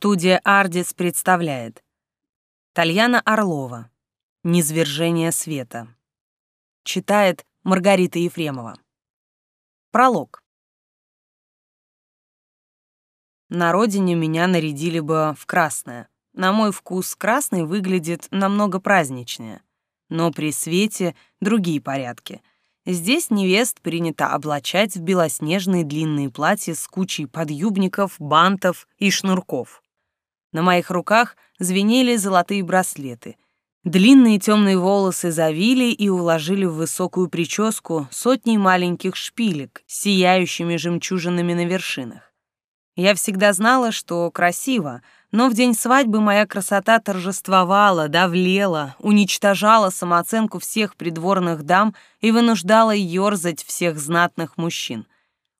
Студия «Ардис» представляет Тальяна Орлова «Низвержение света». Читает Маргарита Ефремова. Пролог. На родине меня нарядили бы в красное. На мой вкус красный выглядит намного праздничнее. Но при свете другие порядки. Здесь невест принято облачать в белоснежные длинные платья с кучей подъюбников, бантов и шнурков. На моих руках звенели золотые браслеты. Длинные темные волосы завили и уложили в высокую прическу сотни маленьких шпилек сияющими жемчужинами на вершинах. Я всегда знала, что красиво, но в день свадьбы моя красота торжествовала, давлела, уничтожала самооценку всех придворных дам и вынуждала ёрзать всех знатных мужчин.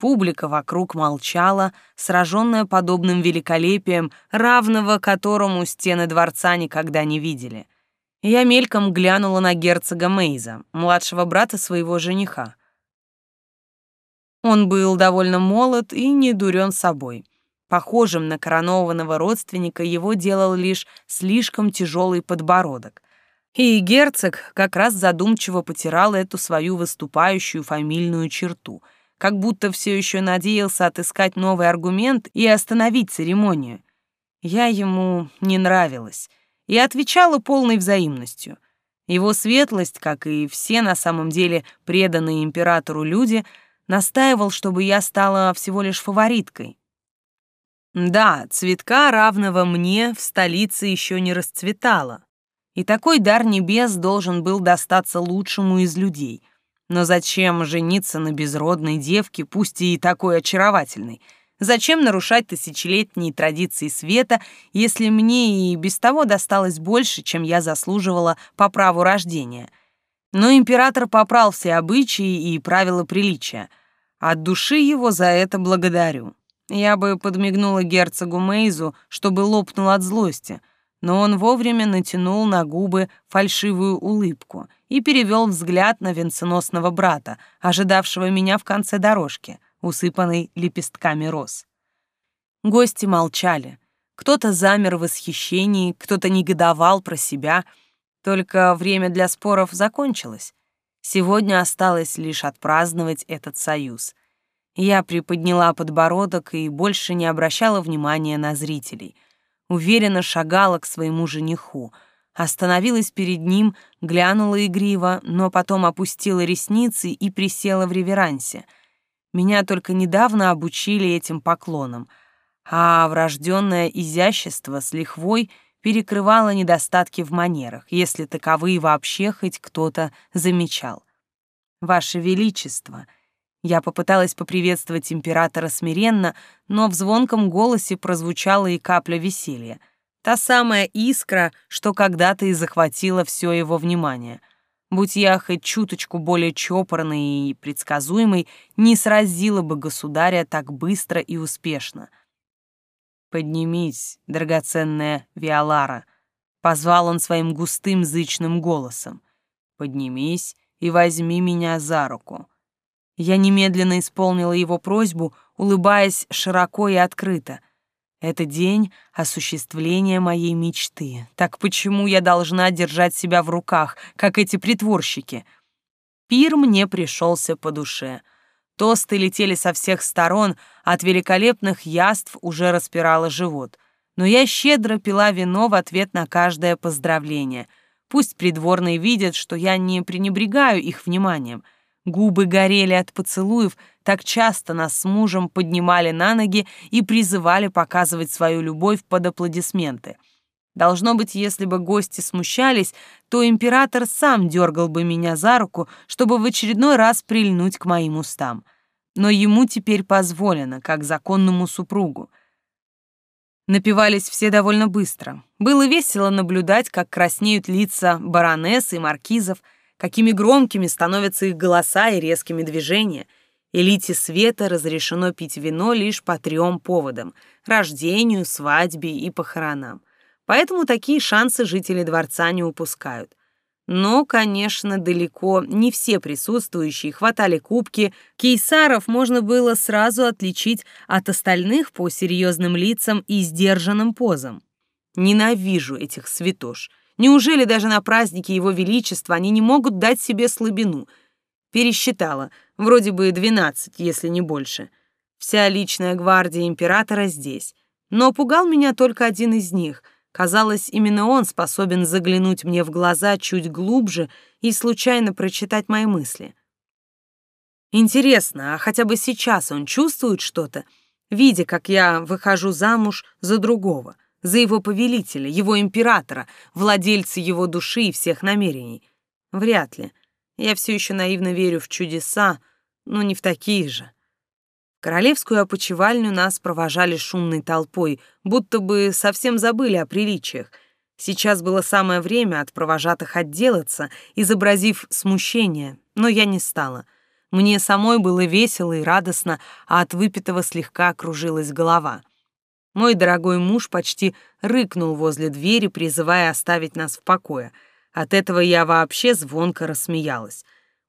Публика вокруг молчала, сраженная подобным великолепием, равного которому стены дворца никогда не видели. Я мельком глянула на герцога Мейза, младшего брата своего жениха. Он был довольно молод и не дурен собой. Похожим на коронованного родственника его делал лишь слишком тяжелый подбородок. И герцог как раз задумчиво потирал эту свою выступающую фамильную черту, как будто все еще надеялся отыскать новый аргумент и остановить церемонию. Я ему не нравилась и отвечала полной взаимностью. Его светлость, как и все на самом деле преданные императору люди, настаивал, чтобы я стала всего лишь фавориткой, да, цветка, равного мне, в столице еще не расцветало. И такой дар небес должен был достаться лучшему из людей. Но зачем жениться на безродной девке, пусть и такой очаровательной? Зачем нарушать тысячелетние традиции света, если мне и без того досталось больше, чем я заслуживала по праву рождения? Но император попрал все обычаи и правила приличия. От души его за это благодарю. Я бы подмигнула герцогу Мейзу, чтобы лопнул от злости, но он вовремя натянул на губы фальшивую улыбку и перевел взгляд на венценосного брата, ожидавшего меня в конце дорожки, усыпанной лепестками роз. Гости молчали. Кто-то замер в восхищении, кто-то негодовал про себя. Только время для споров закончилось. Сегодня осталось лишь отпраздновать этот союз — я приподняла подбородок и больше не обращала внимания на зрителей. Уверенно шагала к своему жениху. Остановилась перед ним, глянула игриво, но потом опустила ресницы и присела в реверансе. Меня только недавно обучили этим поклонам, а врожденное изящество с лихвой перекрывало недостатки в манерах, если таковые вообще хоть кто-то замечал. «Ваше Величество», — я попыталась поприветствовать императора смиренно, но в звонком голосе прозвучала и капля веселья. Та самая искра, что когда-то и захватила все его внимание. Будь я хоть чуточку более чопорной и предсказуемой, не сразила бы государя так быстро и успешно. «Поднимись, драгоценная Виолара», — позвал он своим густым зычным голосом. «Поднимись и возьми меня за руку». Я немедленно исполнила его просьбу, улыбаясь широко и открыто. Это день осуществления моей мечты. Так почему я должна держать себя в руках, как эти притворщики? Пир мне пришелся по душе. Тосты летели со всех сторон, от великолепных яств уже распирало живот. Но я щедро пила вино в ответ на каждое поздравление. Пусть придворные видят, что я не пренебрегаю их вниманием — Губы горели от поцелуев, так часто нас с мужем поднимали на ноги и призывали показывать свою любовь под аплодисменты. Должно быть, если бы гости смущались, то император сам дергал бы меня за руку, чтобы в очередной раз прильнуть к моим устам. Но ему теперь позволено, как законному супругу. Напивались все довольно быстро. Было весело наблюдать, как краснеют лица баронесс и маркизов, какими громкими становятся их голоса и резкими движения. Элите света разрешено пить вино лишь по трем поводам — рождению, свадьбе и похоронам. Поэтому такие шансы жители дворца не упускают. Но, конечно, далеко не все присутствующие хватали кубки, кейсаров можно было сразу отличить от остальных по серьезным лицам и сдержанным позам. Ненавижу этих святош. Неужели даже на празднике Его Величества они не могут дать себе слабину? Пересчитала, вроде бы двенадцать, если не больше. Вся личная гвардия императора здесь. Но пугал меня только один из них — Казалось, именно он способен заглянуть мне в глаза чуть глубже и случайно прочитать мои мысли. Интересно, а хотя бы сейчас он чувствует что-то, видя, как я выхожу замуж за другого, за его повелителя, его императора, владельца его души и всех намерений? Вряд ли. Я все еще наивно верю в чудеса, но не в такие же королевскую опочивальню нас провожали шумной толпой, будто бы совсем забыли о приличиях. Сейчас было самое время от провожатых отделаться, изобразив смущение, но я не стала. Мне самой было весело и радостно, а от выпитого слегка кружилась голова. Мой дорогой муж почти рыкнул возле двери, призывая оставить нас в покое. От этого я вообще звонко рассмеялась.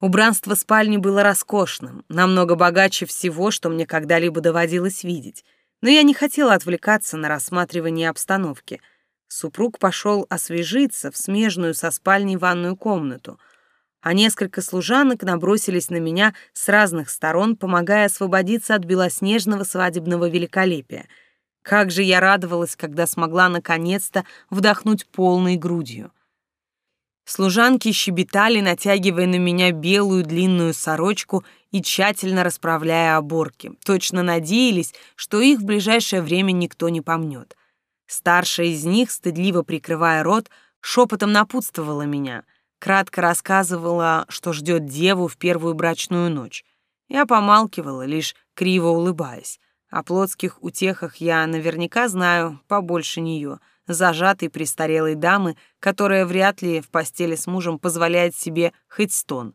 Убранство спальни было роскошным, намного богаче всего, что мне когда-либо доводилось видеть. Но я не хотела отвлекаться на рассматривание обстановки. Супруг пошел освежиться в смежную со спальней ванную комнату, а несколько служанок набросились на меня с разных сторон, помогая освободиться от белоснежного свадебного великолепия. Как же я радовалась, когда смогла наконец-то вдохнуть полной грудью. Служанки щебетали, натягивая на меня белую длинную сорочку и тщательно расправляя оборки. Точно надеялись, что их в ближайшее время никто не помнет. Старшая из них, стыдливо прикрывая рот, шепотом напутствовала меня. Кратко рассказывала, что ждет деву в первую брачную ночь. Я помалкивала, лишь криво улыбаясь. О плотских утехах я наверняка знаю побольше нее — зажатой престарелой дамы, которая вряд ли в постели с мужем позволяет себе хоть стон.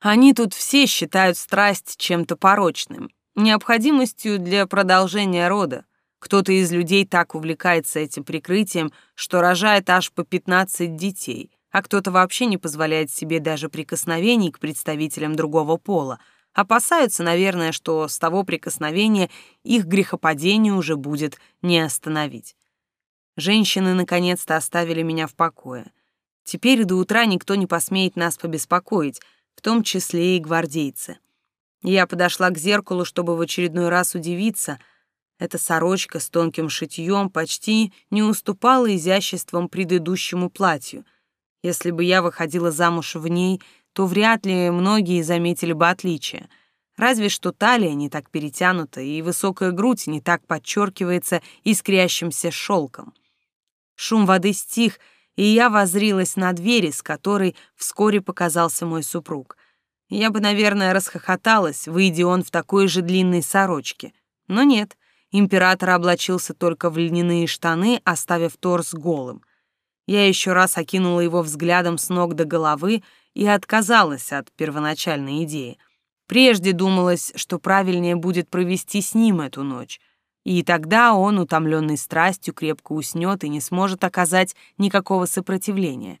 Они тут все считают страсть чем-то порочным, необходимостью для продолжения рода. Кто-то из людей так увлекается этим прикрытием, что рожает аж по 15 детей, а кто-то вообще не позволяет себе даже прикосновений к представителям другого пола, опасаются, наверное, что с того прикосновения их грехопадение уже будет не остановить. Женщины наконец-то оставили меня в покое. Теперь до утра никто не посмеет нас побеспокоить, в том числе и гвардейцы. Я подошла к зеркалу, чтобы в очередной раз удивиться. Эта сорочка с тонким шитьем почти не уступала изяществом предыдущему платью. Если бы я выходила замуж в ней, то вряд ли многие заметили бы отличие. Разве что талия не так перетянута и высокая грудь не так подчеркивается искрящимся шелком. Шум воды стих, и я возрилась на двери, с которой вскоре показался мой супруг. Я бы, наверное, расхохоталась, выйдя он в такой же длинной сорочке. Но нет, император облачился только в льняные штаны, оставив торс голым. Я еще раз окинула его взглядом с ног до головы и отказалась от первоначальной идеи. Прежде думалось, что правильнее будет провести с ним эту ночь — и тогда он, утомленный страстью, крепко уснет и не сможет оказать никакого сопротивления.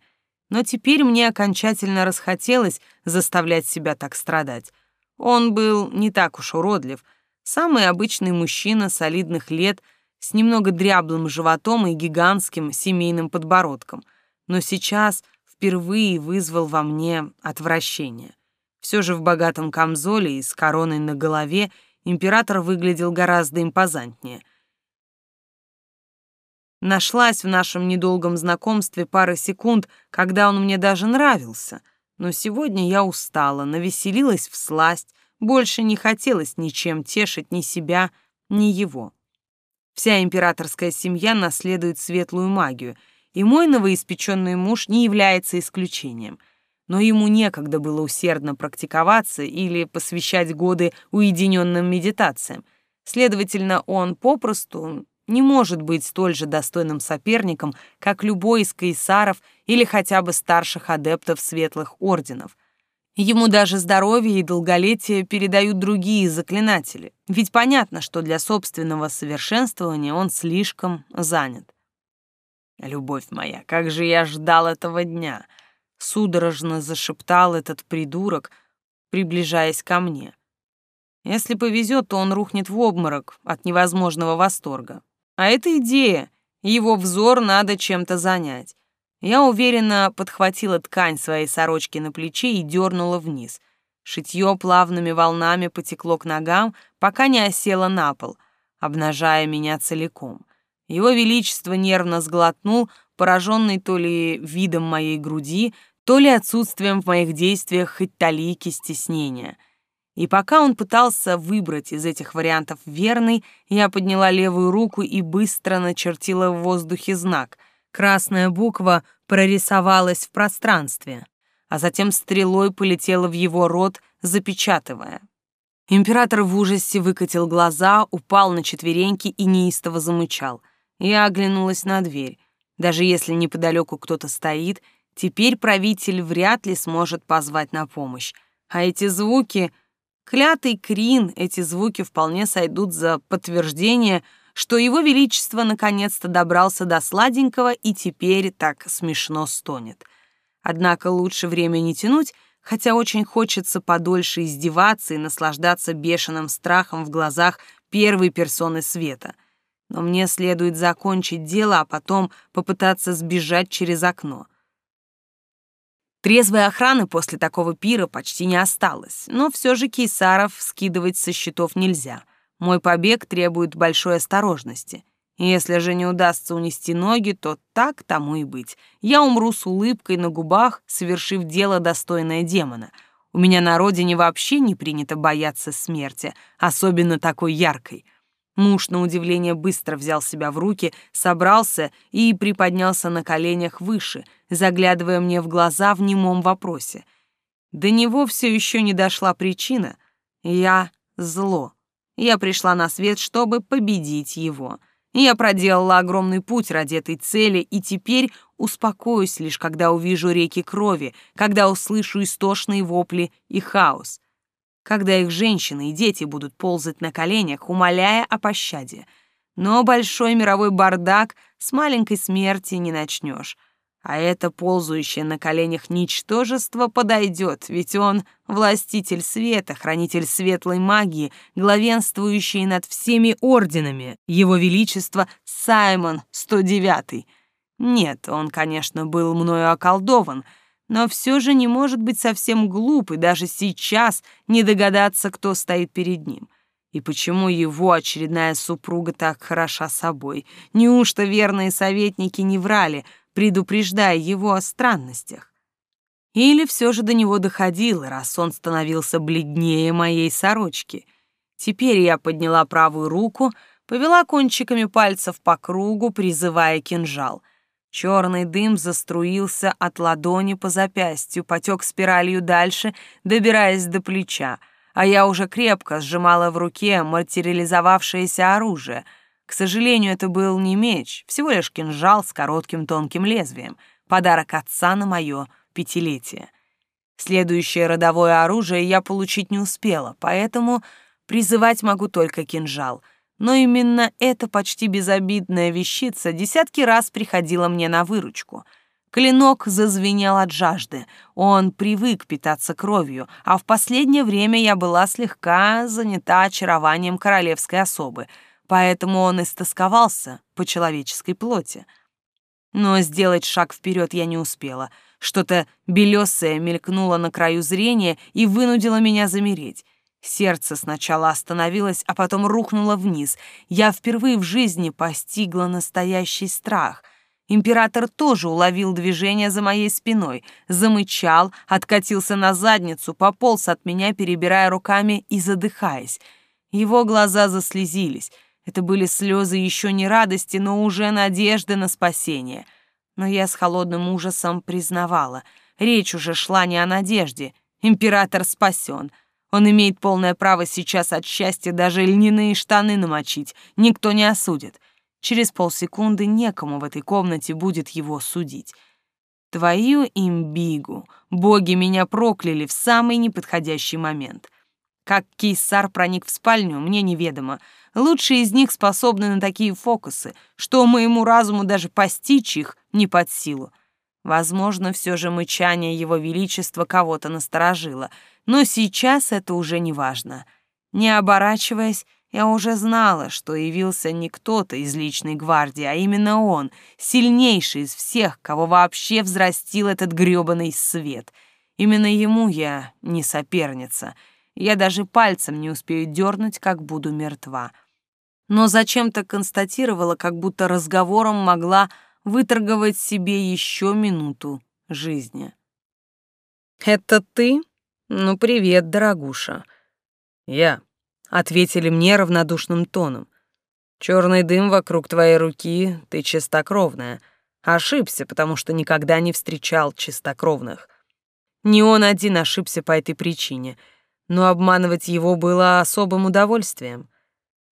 Но теперь мне окончательно расхотелось заставлять себя так страдать. Он был не так уж уродлив, самый обычный мужчина солидных лет с немного дряблым животом и гигантским семейным подбородком, но сейчас впервые вызвал во мне отвращение. Все же в богатом камзоле и с короной на голове император выглядел гораздо импозантнее. Нашлась в нашем недолгом знакомстве пара секунд, когда он мне даже нравился, но сегодня я устала, навеселилась в сласть, больше не хотелось ничем тешить ни себя, ни его. Вся императорская семья наследует светлую магию, и мой новоиспеченный муж не является исключением — но ему некогда было усердно практиковаться или посвящать годы уединенным медитациям. Следовательно, он попросту не может быть столь же достойным соперником, как любой из кайсаров или хотя бы старших адептов светлых орденов. Ему даже здоровье и долголетие передают другие заклинатели, ведь понятно, что для собственного совершенствования он слишком занят. «Любовь моя, как же я ждал этого дня!» — судорожно зашептал этот придурок, приближаясь ко мне. Если повезет, то он рухнет в обморок от невозможного восторга. А это идея, его взор надо чем-то занять. Я уверенно подхватила ткань своей сорочки на плече и дернула вниз. Шитье плавными волнами потекло к ногам, пока не осело на пол, обнажая меня целиком. Его Величество нервно сглотнул, пораженный то ли видом моей груди, то ли отсутствием в моих действиях хоть талики стеснения. И пока он пытался выбрать из этих вариантов верный, я подняла левую руку и быстро начертила в воздухе знак. Красная буква прорисовалась в пространстве, а затем стрелой полетела в его рот, запечатывая. Император в ужасе выкатил глаза, упал на четвереньки и неистово замычал. Я оглянулась на дверь. Даже если неподалеку кто-то стоит, теперь правитель вряд ли сможет позвать на помощь. А эти звуки Клятый Крин, эти звуки вполне сойдут за подтверждение, что его величество наконец-то добрался до сладенького и теперь так смешно стонет. Однако лучше время не тянуть, хотя очень хочется подольше издеваться и наслаждаться бешеным страхом в глазах первой персоны света. Но мне следует закончить дело, а потом попытаться сбежать через окно. Трезвой охраны после такого пира почти не осталось, но все же кейсаров скидывать со счетов нельзя. Мой побег требует большой осторожности. Если же не удастся унести ноги, то так тому и быть. Я умру с улыбкой на губах, совершив дело достойное демона. У меня на родине вообще не принято бояться смерти, особенно такой яркой — Муж, на удивление, быстро взял себя в руки, собрался и приподнялся на коленях выше, заглядывая мне в глаза в немом вопросе. До него все еще не дошла причина. Я зло. Я пришла на свет, чтобы победить его. Я проделала огромный путь ради этой цели, и теперь успокоюсь лишь, когда увижу реки крови, когда услышу истошные вопли и хаос когда их женщины и дети будут ползать на коленях, умоляя о пощаде. Но большой мировой бардак с маленькой смерти не начнешь. А это ползающее на коленях ничтожество подойдет, ведь он — властитель света, хранитель светлой магии, главенствующий над всеми орденами, его величество Саймон 109. Нет, он, конечно, был мною околдован — но все же не может быть совсем глуп и даже сейчас не догадаться, кто стоит перед ним. И почему его очередная супруга так хороша собой? Неужто верные советники не врали, предупреждая его о странностях? Или все же до него доходило, раз он становился бледнее моей сорочки? Теперь я подняла правую руку, повела кончиками пальцев по кругу, призывая кинжал — Черный дым заструился от ладони по запястью, потек спиралью дальше, добираясь до плеча, а я уже крепко сжимала в руке материализовавшееся оружие. К сожалению, это был не меч, всего лишь кинжал с коротким тонким лезвием, подарок отца на мое пятилетие. Следующее родовое оружие я получить не успела, поэтому призывать могу только кинжал — но именно эта почти безобидная вещица десятки раз приходила мне на выручку. Клинок зазвенел от жажды, он привык питаться кровью, а в последнее время я была слегка занята очарованием королевской особы, поэтому он истосковался по человеческой плоти. Но сделать шаг вперед я не успела. Что-то белесое мелькнуло на краю зрения и вынудило меня замереть. Сердце сначала остановилось, а потом рухнуло вниз. Я впервые в жизни постигла настоящий страх. Император тоже уловил движение за моей спиной, замычал, откатился на задницу, пополз от меня, перебирая руками и задыхаясь. Его глаза заслезились. Это были слезы еще не радости, но уже надежды на спасение. Но я с холодным ужасом признавала. Речь уже шла не о надежде. Император спасен — он имеет полное право сейчас от счастья даже льняные штаны намочить. Никто не осудит. Через полсекунды некому в этой комнате будет его судить. Твою имбигу. Боги меня прокляли в самый неподходящий момент. Как кейсар проник в спальню, мне неведомо. Лучшие из них способны на такие фокусы, что моему разуму даже постичь их не под силу. Возможно, все же мычание его величества кого-то насторожило, но сейчас это уже не важно. Не оборачиваясь, я уже знала, что явился не кто-то из личной гвардии, а именно он, сильнейший из всех, кого вообще взрастил этот грёбаный свет. Именно ему я не соперница. Я даже пальцем не успею дернуть, как буду мертва. Но зачем-то констатировала, как будто разговором могла выторговать себе еще минуту жизни. «Это ты? Ну, привет, дорогуша». «Я», — ответили мне равнодушным тоном. «Черный дым вокруг твоей руки, ты чистокровная. Ошибся, потому что никогда не встречал чистокровных. Не он один ошибся по этой причине, но обманывать его было особым удовольствием».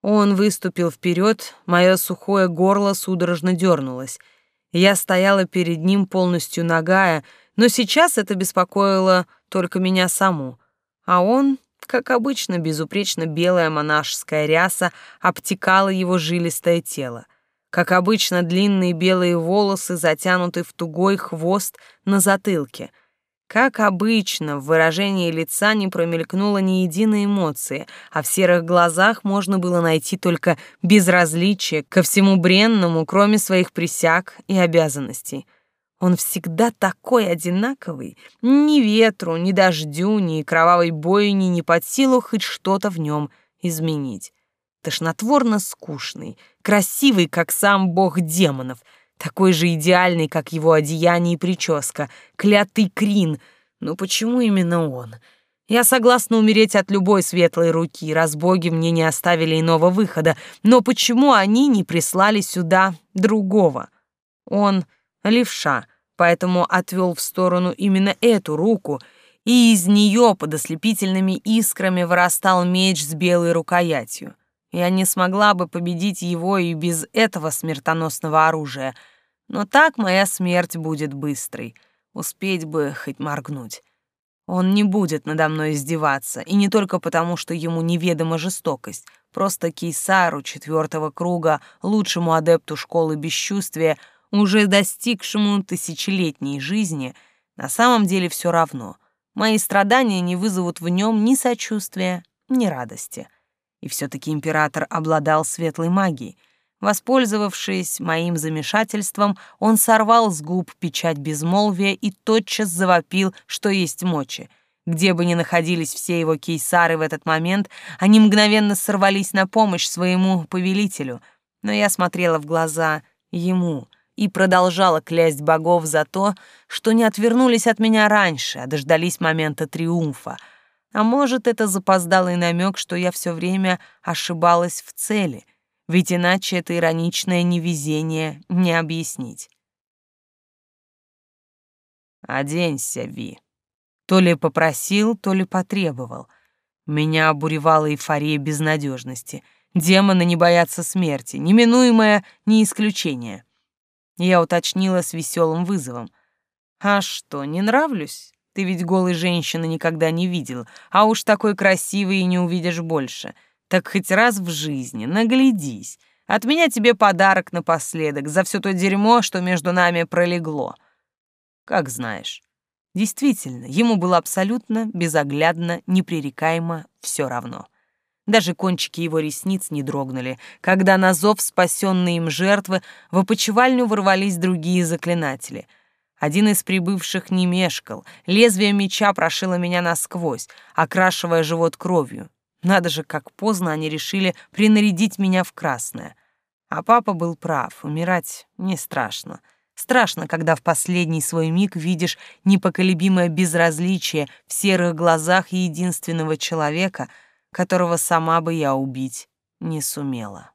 Он выступил вперед, мое сухое горло судорожно дернулось — я стояла перед ним полностью нагая, но сейчас это беспокоило только меня саму. А он, как обычно, безупречно белая монашеская ряса обтекала его жилистое тело. Как обычно, длинные белые волосы затянуты в тугой хвост на затылке — как обычно, в выражении лица не промелькнуло ни единой эмоции, а в серых глазах можно было найти только безразличие ко всему бренному, кроме своих присяг и обязанностей. Он всегда такой одинаковый, ни ветру, ни дождю, ни кровавой бойни не под силу хоть что-то в нем изменить. Тошнотворно скучный, красивый, как сам бог демонов — такой же идеальный, как его одеяние и прическа, клятый Крин. Но почему именно он? Я согласна умереть от любой светлой руки, раз боги мне не оставили иного выхода, но почему они не прислали сюда другого? Он — левша, поэтому отвел в сторону именно эту руку, и из нее под ослепительными искрами вырастал меч с белой рукоятью. Я не смогла бы победить его и без этого смертоносного оружия. Но так моя смерть будет быстрой. Успеть бы хоть моргнуть. Он не будет надо мной издеваться, и не только потому, что ему неведома жестокость. Просто Кейсару четвертого круга, лучшему адепту школы бесчувствия, уже достигшему тысячелетней жизни, на самом деле все равно. Мои страдания не вызовут в нем ни сочувствия, ни радости. И все-таки император обладал светлой магией. Воспользовавшись моим замешательством, он сорвал с губ печать безмолвия и тотчас завопил, что есть мочи. Где бы ни находились все его кейсары в этот момент, они мгновенно сорвались на помощь своему повелителю. Но я смотрела в глаза ему и продолжала клясть богов за то, что не отвернулись от меня раньше, а дождались момента триумфа — а может, это запоздалый намек, что я все время ошибалась в цели, ведь иначе это ироничное невезение не объяснить. «Оденься, Ви». То ли попросил, то ли потребовал. Меня обуревала эйфория безнадежности. Демоны не боятся смерти, неминуемое не исключение. Я уточнила с веселым вызовом. «А что, не нравлюсь?» Ты ведь голой женщины никогда не видел, а уж такой красивой и не увидишь больше. Так хоть раз в жизни, наглядись. От меня тебе подарок напоследок за все то дерьмо, что между нами пролегло. Как знаешь. Действительно, ему было абсолютно, безоглядно, непререкаемо все равно. Даже кончики его ресниц не дрогнули, когда на зов спасенной им жертвы в опочивальню ворвались другие заклинатели — один из прибывших не мешкал, лезвие меча прошило меня насквозь, окрашивая живот кровью. Надо же, как поздно они решили принарядить меня в красное. А папа был прав, умирать не страшно. Страшно, когда в последний свой миг видишь непоколебимое безразличие в серых глазах единственного человека, которого сама бы я убить не сумела.